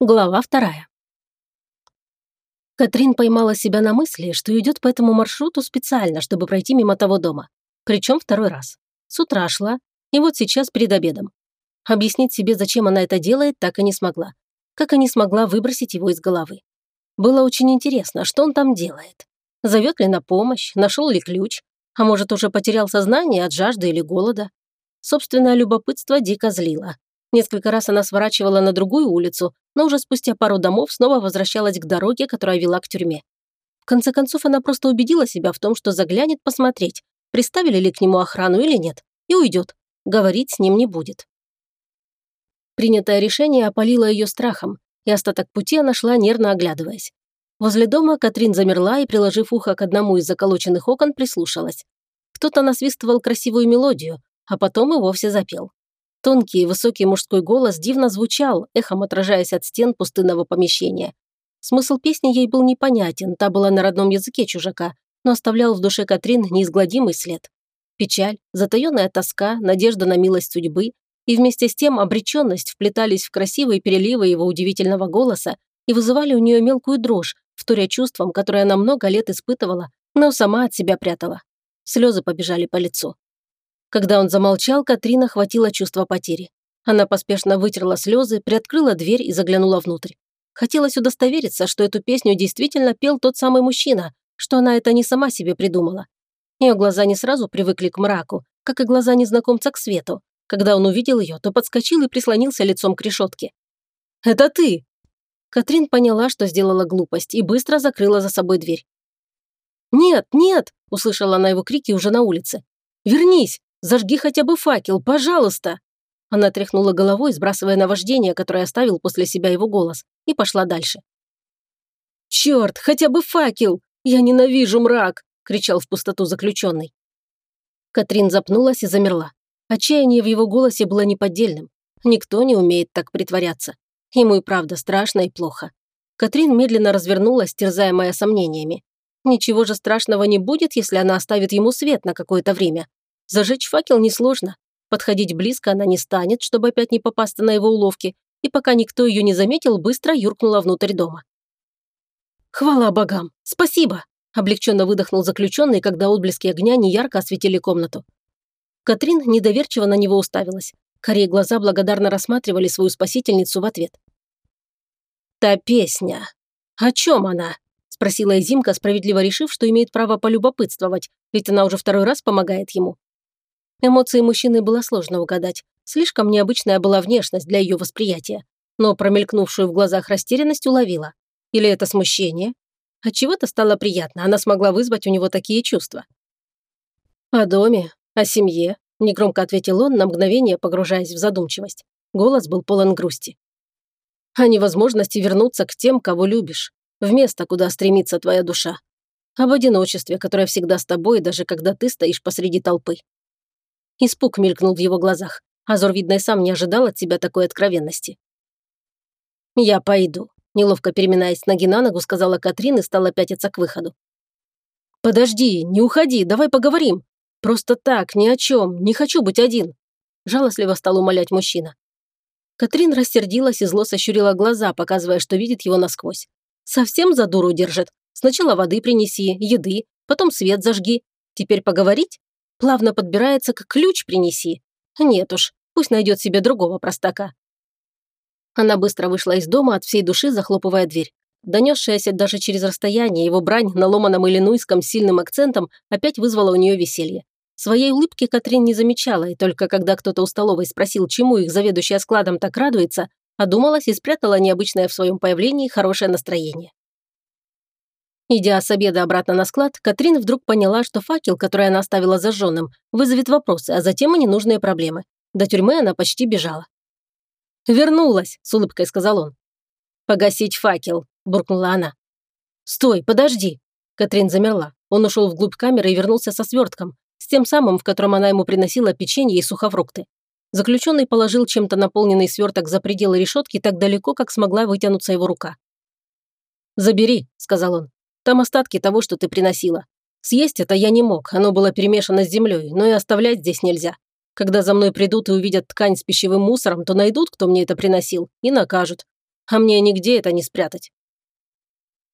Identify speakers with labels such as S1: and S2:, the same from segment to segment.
S1: Глава вторая. Катрин поймала себя на мысли, что идет по этому маршруту специально, чтобы пройти мимо того дома. Причем второй раз. С утра шла, и вот сейчас перед обедом. Объяснить себе, зачем она это делает, так и не смогла. Как и не смогла выбросить его из головы. Было очень интересно, что он там делает. Зовет ли на помощь, нашел ли ключ, а может, уже потерял сознание от жажды или голода. Собственное любопытство дико злило. Несколько раз она сворачивала на другую улицу, но уже спустя пару домов снова возвращалась к дороге, которая вела к тюрьме. В конце концов, она просто убедила себя в том, что заглянет посмотреть, приставили ли к нему охрану или нет, и уйдет. Говорить с ним не будет. Принятое решение опалило ее страхом, и остаток пути она шла, нервно оглядываясь. Возле дома Катрин замерла и, приложив ухо к одному из заколоченных окон, прислушалась. Кто-то насвистывал красивую мелодию, а потом и вовсе запел. Тонкий и высокий мужской голос дивно звучал, эхом отражаясь от стен пустынного помещения. Смысл песни ей был непонятен, та была на родном языке чужака, но оставлял в душе Катрин неизгладимый след. Печаль, затаённая тоска, надежда на милость судьбы и вместе с тем обреченность вплетались в красивые переливы его удивительного голоса и вызывали у нее мелкую дрожь, вторя чувствам, которые она много лет испытывала, но сама от себя прятала. Слезы побежали по лицу. Когда он замолчал, Катрина хватило чувство потери. Она поспешно вытерла слезы, приоткрыла дверь и заглянула внутрь. Хотелось удостовериться, что эту песню действительно пел тот самый мужчина, что она это не сама себе придумала. Ее глаза не сразу привыкли к мраку, как и глаза незнакомца к свету. Когда он увидел ее, то подскочил и прислонился лицом к решетке. «Это ты!» Катрин поняла, что сделала глупость, и быстро закрыла за собой дверь. «Нет, нет!» – услышала она его крики уже на улице. «Вернись! Зажги хотя бы факел, пожалуйста!» Она тряхнула головой, сбрасывая наваждение, которое оставил после себя его голос, и пошла дальше. «Черт, хотя бы факел! Я ненавижу мрак!» – кричал в пустоту заключенный. Катрин запнулась и замерла. Отчаяние в его голосе было неподдельным. Никто не умеет так притворяться. Ему и правда страшно и плохо. Катрин медленно развернулась, терзаемая сомнениями. Ничего же страшного не будет, если она оставит ему свет на какое-то время. Зажечь факел несложно. Подходить близко она не станет, чтобы опять не попасться на его уловки, и пока никто ее не заметил, быстро юркнула внутрь дома. «Хвала богам! Спасибо!» облегченно выдохнул заключенный, когда отблески огня неярко осветили комнату. Катрин недоверчиво на него уставилась. Корей глаза благодарно рассматривали свою спасительницу в ответ. «Та песня. О чем она?» – спросила Изимка, справедливо решив, что имеет право полюбопытствовать, ведь она уже второй раз помогает ему. Эмоции мужчины было сложно угадать. Слишком необычная была внешность для ее восприятия. Но промелькнувшую в глазах растерянность уловила. Или это смущение? Отчего-то стало приятно, она смогла вызвать у него такие чувства. «О доме, о семье», – негромко ответил он, на мгновение погружаясь в задумчивость. Голос был полон грусти. «О невозможности вернуться к тем, кого любишь, в место, куда стремится твоя душа. Об одиночестве, которое всегда с тобой, даже когда ты стоишь посреди толпы. Испуг мелькнул в его глазах. Азор, видно, и сам не ожидал от себя такой откровенности. «Я пойду», – неловко переминаясь ноги на ногу, сказала Катрин и стала пятиться к выходу. «Подожди, не уходи, давай поговорим. Просто так, ни о чем, не хочу быть один», – жалостливо стал умолять мужчина. Катрин рассердилась и зло сощурила глаза, показывая, что видит его насквозь. «Совсем за дуру держит. Сначала воды принеси, еды, потом свет зажги. Теперь поговорить? Плавно подбирается, как ключ принеси. Нет уж, пусть найдет себе другого простака. Она быстро вышла из дома от всей души, захлопывая дверь. Донесшаяся даже через расстояние его брань на ломаном иллинуйском сильным акцентом опять вызвала у нее веселье. Своей улыбки Катрин не замечала, и только когда кто-то у столовой спросил, чему их заведующая складом так радуется, одумалась и спрятала необычное в своем появлении хорошее настроение. Идя с обеда обратно на склад, Катрин вдруг поняла, что факел, который она оставила зажженным, вызовет вопросы, а затем и ненужные проблемы. До тюрьмы она почти бежала. «Вернулась», – с улыбкой сказал он. «Погасить факел», – буркнула она. «Стой, подожди!» Катрин замерла. Он ушел вглубь камеры и вернулся со свертком, с тем самым, в котором она ему приносила печенье и сухофрукты. Заключенный положил чем-то наполненный сверток за пределы решетки так далеко, как смогла вытянуться его рука. «Забери», – сказал он. Там остатки того, что ты приносила. Съесть это я не мог, оно было перемешано с землей, но и оставлять здесь нельзя. Когда за мной придут и увидят ткань с пищевым мусором, то найдут, кто мне это приносил, и накажут. А мне нигде это не спрятать.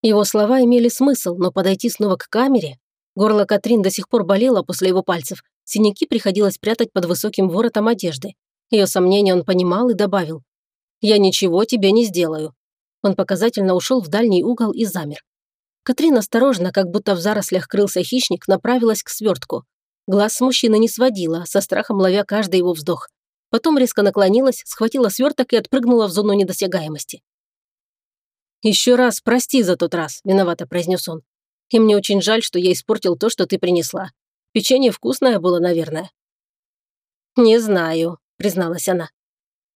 S1: Его слова имели смысл, но подойти снова к камере... Горло Катрин до сих пор болело после его пальцев. Синяки приходилось прятать под высоким воротом одежды. Ее сомнения он понимал и добавил. «Я ничего тебе не сделаю». Он показательно ушел в дальний угол и замер. Катрин осторожно, как будто в зарослях крылся хищник, направилась к свертку. Глаз с мужчины не сводила, со страхом ловя каждый его вздох. Потом резко наклонилась, схватила сверток и отпрыгнула в зону недосягаемости. «Еще раз прости за тот раз», – виновато произнес он. «И мне очень жаль, что я испортил то, что ты принесла. Печенье вкусное было, наверное». «Не знаю», – призналась она.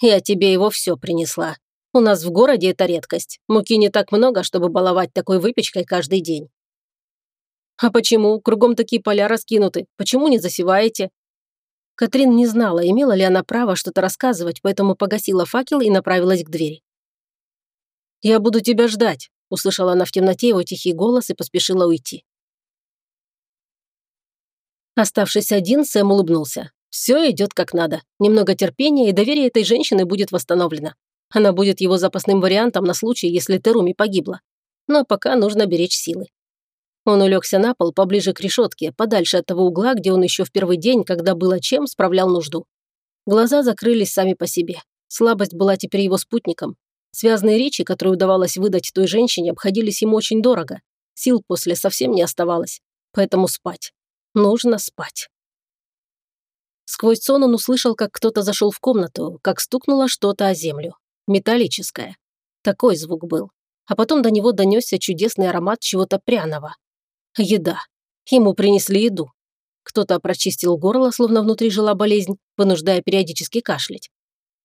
S1: «Я тебе его все принесла. У нас в городе это редкость. Муки не так много, чтобы баловать такой выпечкой каждый день». «А почему? Кругом такие поля раскинуты. Почему не засеваете?» Катрин не знала, имела ли она право что-то рассказывать, поэтому погасила факел и направилась к двери. «Я буду тебя ждать», – услышала она в темноте его тихий голос и поспешила уйти. Оставшись один, Сэм улыбнулся. Все идет как надо. Немного терпения, и доверие этой женщины будет восстановлено. Она будет его запасным вариантом на случай, если Теруми погибла. Но пока нужно беречь силы. Он улегся на пол поближе к решетке, подальше от того угла, где он еще в первый день, когда было чем, справлял нужду. Глаза закрылись сами по себе. Слабость была теперь его спутником. Связные речи, которые удавалось выдать той женщине, обходились ему очень дорого. Сил после совсем не оставалось. Поэтому спать. Нужно спать. Сквозь сон он услышал, как кто-то зашел в комнату, как стукнуло что-то о землю. Металлическое. Такой звук был. А потом до него донесся чудесный аромат чего-то пряного. Еда. Ему принесли еду. Кто-то прочистил горло, словно внутри жила болезнь, вынуждая периодически кашлять.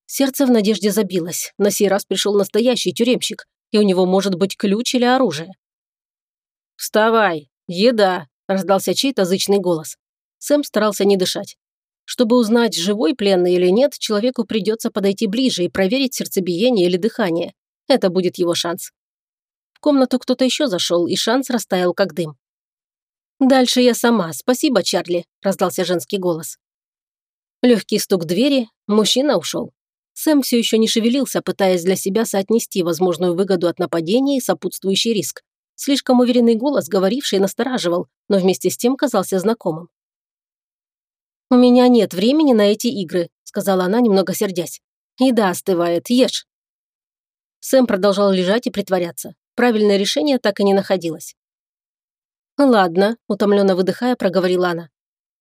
S1: Сердце в надежде забилось. На сей раз пришел настоящий тюремщик, и у него может быть ключ или оружие. «Вставай! Еда!» раздался чей-то зычный голос. Сэм старался не дышать. Чтобы узнать, живой пленный или нет, человеку придется подойти ближе и проверить сердцебиение или дыхание. Это будет его шанс. В комнату кто-то еще зашел, и шанс растаял как дым. «Дальше я сама. Спасибо, Чарли», – раздался женский голос. Легкий стук двери, мужчина ушел. Сэм все еще не шевелился, пытаясь для себя соотнести возможную выгоду от нападения и сопутствующий риск. Слишком уверенный голос, говоривший, настораживал, но вместе с тем казался знакомым. «У меня нет времени на эти игры», – сказала она, немного сердясь. «Еда остывает, ешь». Сэм продолжал лежать и притворяться. Правильное решение так и не находилось. «Ладно», – утомленно выдыхая, проговорила она.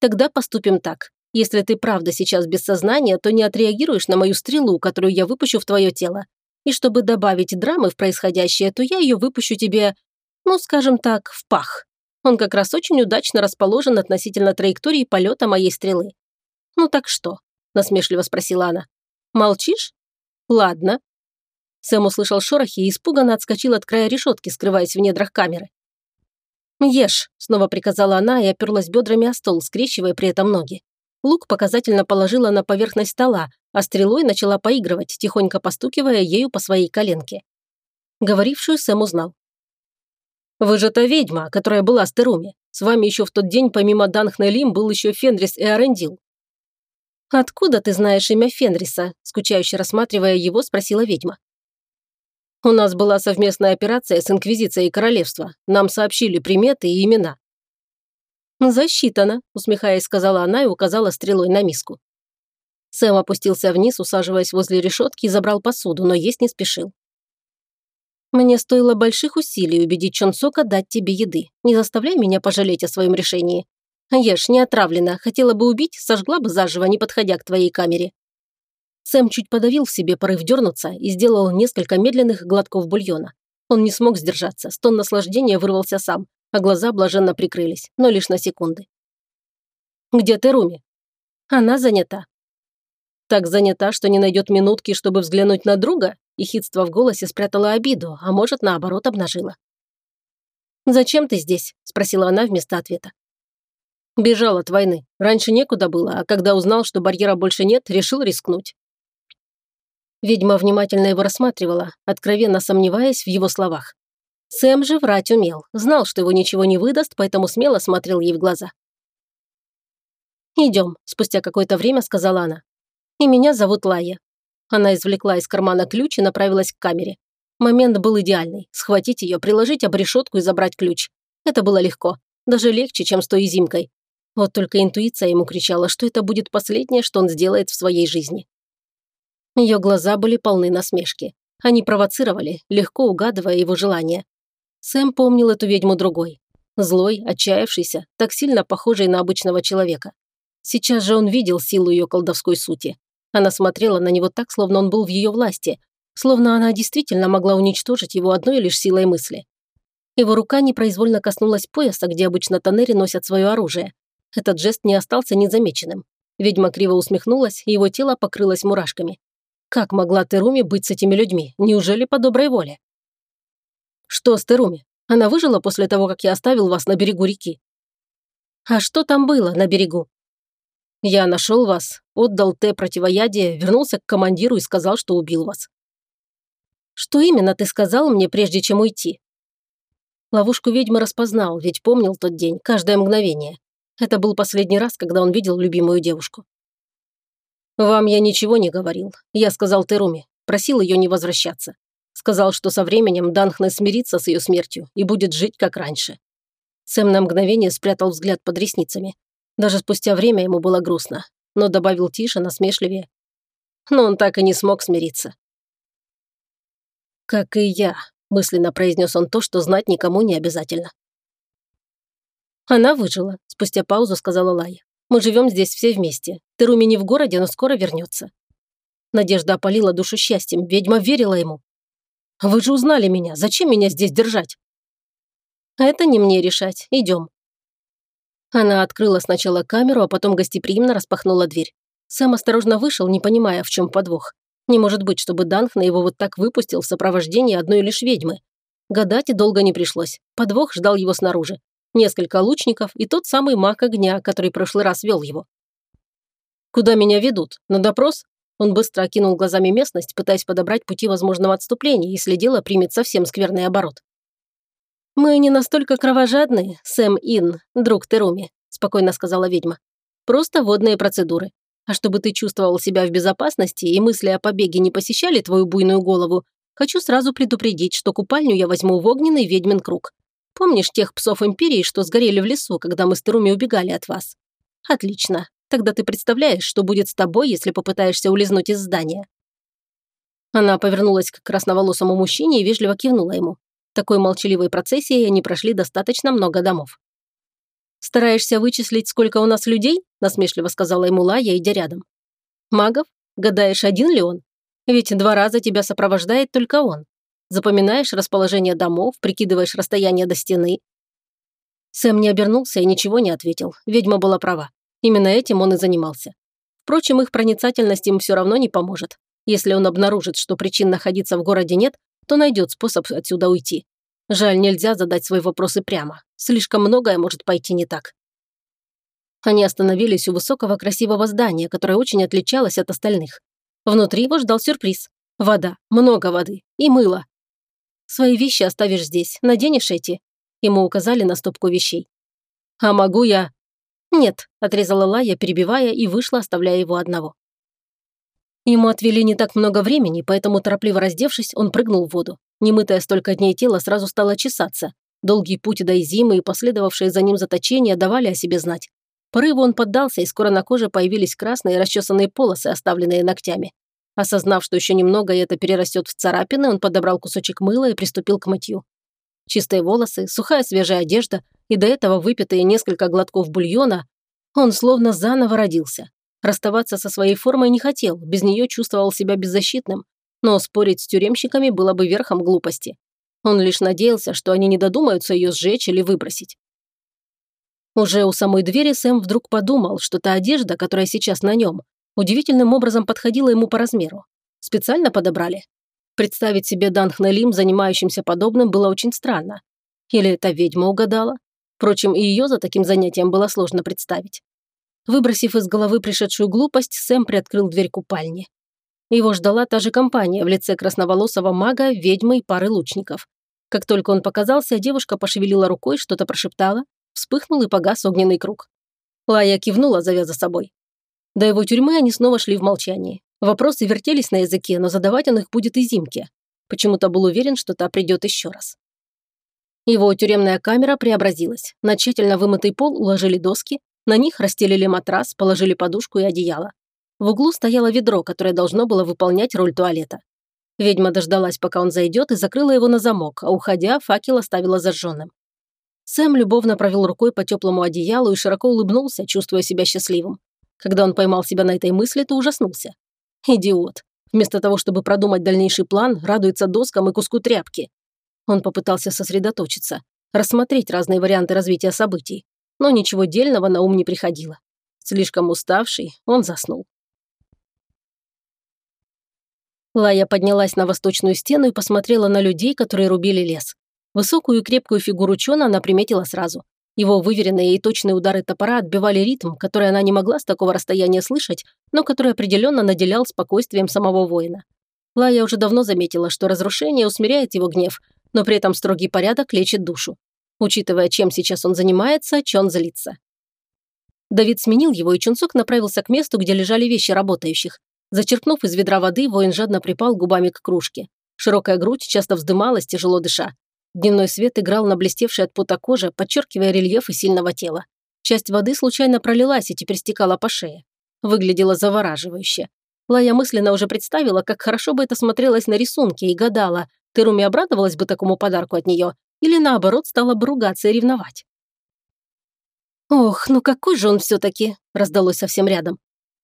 S1: «Тогда поступим так. Если ты правда сейчас без сознания, то не отреагируешь на мою стрелу, которую я выпущу в твое тело. И чтобы добавить драмы в происходящее, то я ее выпущу тебе ну, скажем так, в пах. Он как раз очень удачно расположен относительно траектории полета моей стрелы. «Ну так что?» – насмешливо спросила она. «Молчишь? Ладно». Сэм услышал шорохи и испуганно отскочил от края решетки, скрываясь в недрах камеры. «Ешь», – снова приказала она и оперлась бедрами о стол, скрещивая при этом ноги. Лук показательно положила на поверхность стола, а стрелой начала поигрывать, тихонько постукивая ею по своей коленке. Говорившую Сэм узнал. Вы же та ведьма, которая была с Теруми. С вами еще в тот день помимо Данхнелим был еще Фенрис и Арендил». «Откуда ты знаешь имя Фенриса?» – скучающе рассматривая его, спросила ведьма. «У нас была совместная операция с Инквизицией Королевства. Нам сообщили приметы и имена». «Засчитано», – усмехаясь, сказала она и указала стрелой на миску. Сэм опустился вниз, усаживаясь возле решетки и забрал посуду, но есть не спешил. Мне стоило больших усилий убедить Чонсока дать тебе еды. Не заставляй меня пожалеть о своем решении. Ешь, не отравлена. Хотела бы убить, сожгла бы заживо, не подходя к твоей камере». Сэм чуть подавил в себе порыв дернуться и сделал несколько медленных глотков бульона. Он не смог сдержаться, стон наслаждения вырвался сам, а глаза блаженно прикрылись, но лишь на секунды. «Где ты, Руми?» «Она занята». «Так занята, что не найдет минутки, чтобы взглянуть на друга?» Ехидство в голосе спрятало обиду, а может, наоборот, обнажило. «Зачем ты здесь?» – спросила она вместо ответа. «Бежал от войны. Раньше некуда было, а когда узнал, что барьера больше нет, решил рискнуть». Ведьма внимательно его рассматривала, откровенно сомневаясь в его словах. Сэм же врать умел, знал, что его ничего не выдаст, поэтому смело смотрел ей в глаза. «Идем», – спустя какое-то время сказала она. «И меня зовут Лая. Она извлекла из кармана ключ и направилась к камере. Момент был идеальный. Схватить ее, приложить об решетку и забрать ключ. Это было легко. Даже легче, чем с той зимкой. Вот только интуиция ему кричала, что это будет последнее, что он сделает в своей жизни. Ее глаза были полны насмешки. Они провоцировали, легко угадывая его желания. Сэм помнил эту ведьму другой. Злой, отчаявшийся, так сильно похожий на обычного человека. Сейчас же он видел силу ее колдовской сути. Она смотрела на него так, словно он был в ее власти, словно она действительно могла уничтожить его одной лишь силой мысли. Его рука непроизвольно коснулась пояса, где обычно тоннери носят свое оружие. Этот жест не остался незамеченным. Ведьма криво усмехнулась, и его тело покрылось мурашками. Как могла Теруми быть с этими людьми? Неужели по доброй воле? Что с Теруми? Она выжила после того, как я оставил вас на берегу реки? А что там было на берегу? Я нашел вас, отдал Т противоядие, вернулся к командиру и сказал, что убил вас. Что именно ты сказал мне, прежде чем уйти? Ловушку ведьмы распознал, ведь помнил тот день, каждое мгновение. Это был последний раз, когда он видел любимую девушку. «Вам я ничего не говорил. Я сказал Теруме. Просил ее не возвращаться. Сказал, что со временем Данхне смирится с ее смертью и будет жить как раньше». Сэм на мгновение спрятал взгляд под ресницами. Даже спустя время ему было грустно, но добавил тише, насмешливее. Но он так и не смог смириться. «Как и я», – мысленно произнес он то, что знать никому не обязательно. «Она выжила», – спустя паузу сказала Лая. Мы живем здесь все вместе. Теруми не в городе, но скоро вернется. Надежда опалила душу счастьем, ведьма верила ему. «Вы же узнали меня, зачем меня здесь держать?» «Это не мне решать, идем». Она открыла сначала камеру, а потом гостеприимно распахнула дверь. Сэм осторожно вышел, не понимая, в чем подвох. Не может быть, чтобы Данхна его вот так выпустил в сопровождении одной лишь ведьмы. Гадать долго не пришлось. Подвох ждал его снаружи несколько лучников и тот самый маг огня, который в прошлый раз вел его. «Куда меня ведут? На допрос?» Он быстро окинул глазами местность, пытаясь подобрать пути возможного отступления, если дело примет совсем скверный оборот. «Мы не настолько кровожадны, Сэм Ин, друг Теруми», спокойно сказала ведьма. «Просто водные процедуры. А чтобы ты чувствовал себя в безопасности и мысли о побеге не посещали твою буйную голову, хочу сразу предупредить, что купальню я возьму в огненный ведьмин круг. Помнишь тех псов Империи, что сгорели в лесу, когда мы с Теруми убегали от вас? Отлично. Тогда ты представляешь, что будет с тобой, если попытаешься улизнуть из здания». Она повернулась к красноволосому мужчине и вежливо кивнула ему. Такой молчаливой процессией они прошли достаточно много домов. «Стараешься вычислить, сколько у нас людей?» – насмешливо сказала ему Лая, идя рядом. «Магов? Гадаешь, один ли он? Ведь два раза тебя сопровождает только он. Запоминаешь расположение домов, прикидываешь расстояние до стены». Сэм не обернулся и ничего не ответил. Ведьма была права. Именно этим он и занимался. Впрочем, их проницательность им все равно не поможет. Если он обнаружит, что причин находиться в городе нет, то найдет способ отсюда уйти. Жаль, нельзя задать свои вопросы прямо. Слишком многое может пойти не так. Они остановились у высокого красивого здания, которое очень отличалось от остальных. Внутри его ждал сюрприз. Вода, много воды и мыло. Свои вещи оставишь здесь, наденешь эти». Ему указали на стопку вещей. «А могу я...» «Нет», – отрезала Лая, перебивая, и вышла, оставляя его одного. Ему отвели не так много времени, поэтому, торопливо раздевшись, он прыгнул в воду. Немытое столько дней тело сразу стало чесаться. Долгий путь до Изимы и последовавшие за ним заточения давали о себе знать. Порыву он поддался, и скоро на коже появились красные расчесанные полосы, оставленные ногтями. Осознав, что еще немного и это перерастет в царапины, он подобрал кусочек мыла и приступил к мытью. Чистые волосы, сухая свежая одежда и до этого выпитые несколько глотков бульона, он словно заново родился. Расставаться со своей формой не хотел, без нее чувствовал себя беззащитным, но спорить с тюремщиками было бы верхом глупости. Он лишь надеялся, что они не додумаются ее сжечь или выбросить. Уже у самой двери Сэм вдруг подумал, что та одежда, которая сейчас на нем, удивительным образом подходила ему по размеру. Специально подобрали. Представить себе Данхнелим, занимающимся подобным, было очень странно. Или эта ведьма угадала? Впрочем, и ее за таким занятием было сложно представить. Выбросив из головы пришедшую глупость, Сэм приоткрыл дверь купальни. Его ждала та же компания в лице красноволосого мага, ведьмы и пары лучников. Как только он показался, девушка пошевелила рукой, что-то прошептала, вспыхнул и погас огненный круг. Лая кивнула, зовя за собой. До его тюрьмы они снова шли в молчании. Вопросы вертелись на языке, но задавать он их будет и Зимке. Почему-то был уверен, что та придет еще раз. Его тюремная камера преобразилась. На тщательно вымытый пол уложили доски, на них расстелили матрас, положили подушку и одеяло. В углу стояло ведро, которое должно было выполнять роль туалета. Ведьма дождалась, пока он зайдет, и закрыла его на замок, а уходя, факел оставила зажженным. Сэм любовно провел рукой по теплому одеялу и широко улыбнулся, чувствуя себя счастливым. Когда он поймал себя на этой мысли, то ужаснулся. Идиот. Вместо того, чтобы продумать дальнейший план, радуется доскам и куску тряпки. Он попытался сосредоточиться, рассмотреть разные варианты развития событий, но ничего дельного на ум не приходило. Слишком уставший, он заснул. Лая поднялась на восточную стену и посмотрела на людей, которые рубили лес. Высокую и крепкую фигуру Чона она приметила сразу. Его выверенные и точные удары топора отбивали ритм, который она не могла с такого расстояния слышать, но который определенно наделял спокойствием самого воина. Лая уже давно заметила, что разрушение усмиряет его гнев, но при этом строгий порядок лечит душу. Учитывая, чем сейчас он занимается, Чон злится. Давид сменил его, и Чунцок направился к месту, где лежали вещи работающих. Зачерпнув из ведра воды, воин жадно припал губами к кружке. Широкая грудь часто вздымалась, тяжело дыша. Дневной свет играл на блестевшей от пота коже, подчеркивая рельефы сильного тела. Часть воды случайно пролилась и теперь стекала по шее. Выглядело завораживающе. Лая мысленно уже представила, как хорошо бы это смотрелось на рисунке и гадала, Теруми обрадовалась бы такому подарку от нее или наоборот стала бы ругаться и ревновать. «Ох, ну какой же он все-таки!» – раздалось совсем рядом.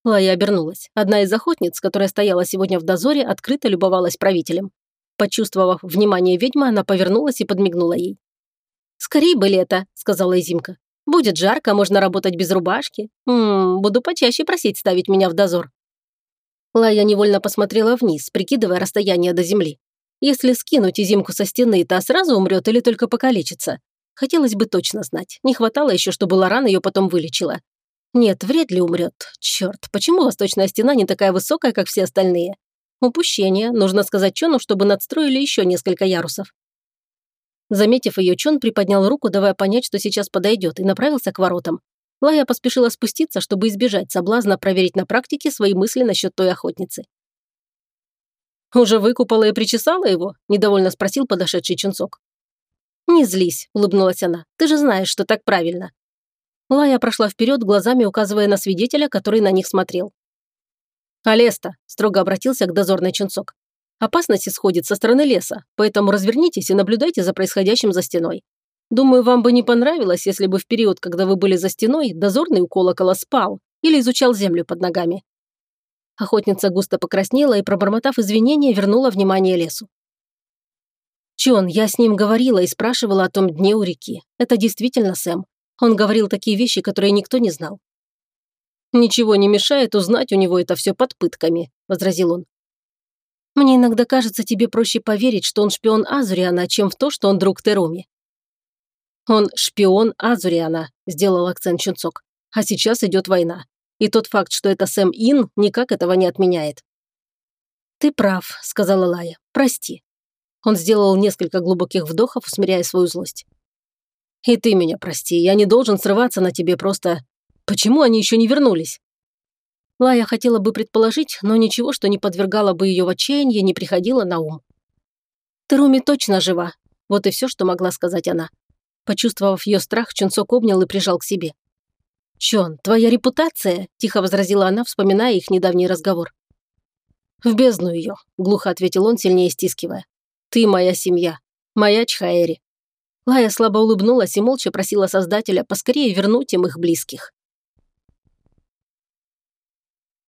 S1: Лая обернулась. Одна из охотниц, которая стояла сегодня в дозоре, открыто любовалась правителем. Почувствовав внимание ведьмы, она повернулась и подмигнула ей. «Скорей бы лето», — сказала Изимка. «Будет жарко, можно работать без рубашки. Ммм, буду почаще просить ставить меня в дозор». Лая невольно посмотрела вниз, прикидывая расстояние до земли. Если скинуть Изимку со стены, та сразу умрет или только покалечится. Хотелось бы точно знать. Не хватало еще, чтобы Лоран ее потом вылечила. Нет, вряд ли умрет. Черт, почему восточная стена не такая высокая, как все остальные? Упущение. Нужно сказать Чону, чтобы надстроили еще несколько ярусов. Заметив ее, Чон приподнял руку, давая понять, что сейчас подойдет, и направился к воротам. Лая поспешила спуститься, чтобы избежать соблазна проверить на практике свои мысли насчет той охотницы. «Уже выкупала и причесала его?» – недовольно спросил подошедший Чунцок. «Не злись», – улыбнулась она. «Ты же знаешь, что так правильно». Лая прошла вперед, глазами указывая на свидетеля, который на них смотрел. «Алеста», – строго обратился к дозорной Чунцок. «Опасность исходит со стороны леса, поэтому развернитесь и наблюдайте за происходящим за стеной. Думаю, вам бы не понравилось, если бы в период, когда вы были за стеной, дозорный у колокола спал или изучал землю под ногами». Охотница густо покраснела и, пробормотав извинения, вернула внимание лесу. «Чон, я с ним говорила и спрашивала о том дне у реки. Это действительно Сэм. Он говорил такие вещи, которые никто не знал. «Ничего не мешает узнать у него это все под пытками», – возразил он. «Мне иногда кажется, тебе проще поверить, что он шпион Азуриана, чем в то, что он друг Теруми». «Он шпион Азуриана», – сделал акцент Чунцок. «А сейчас идет война. И тот факт, что это Сэм Ин, никак этого не отменяет». «Ты прав», – сказала Лая. «Прости». Он сделал несколько глубоких вдохов, усмиряя свою злость. «И ты меня прости, я не должен срываться на тебе, просто Почему они еще не вернулись? Лая хотела бы предположить, но ничего, что не подвергало бы ее в отчаяние, не приходило на ум. Теруми точно жива. Вот и все, что могла сказать она. Почувствовав ее страх, Чунцок обнял и прижал к себе. «Чон, твоя репутация?» – тихо возразила она, вспоминая их недавний разговор. «В бездну ее», – глухо ответил он, сильнее стискивая. «Ты моя семья, моя Чхаэри». Лая слабо улыбнулась и молча просила Создателя поскорее вернуть им их близких.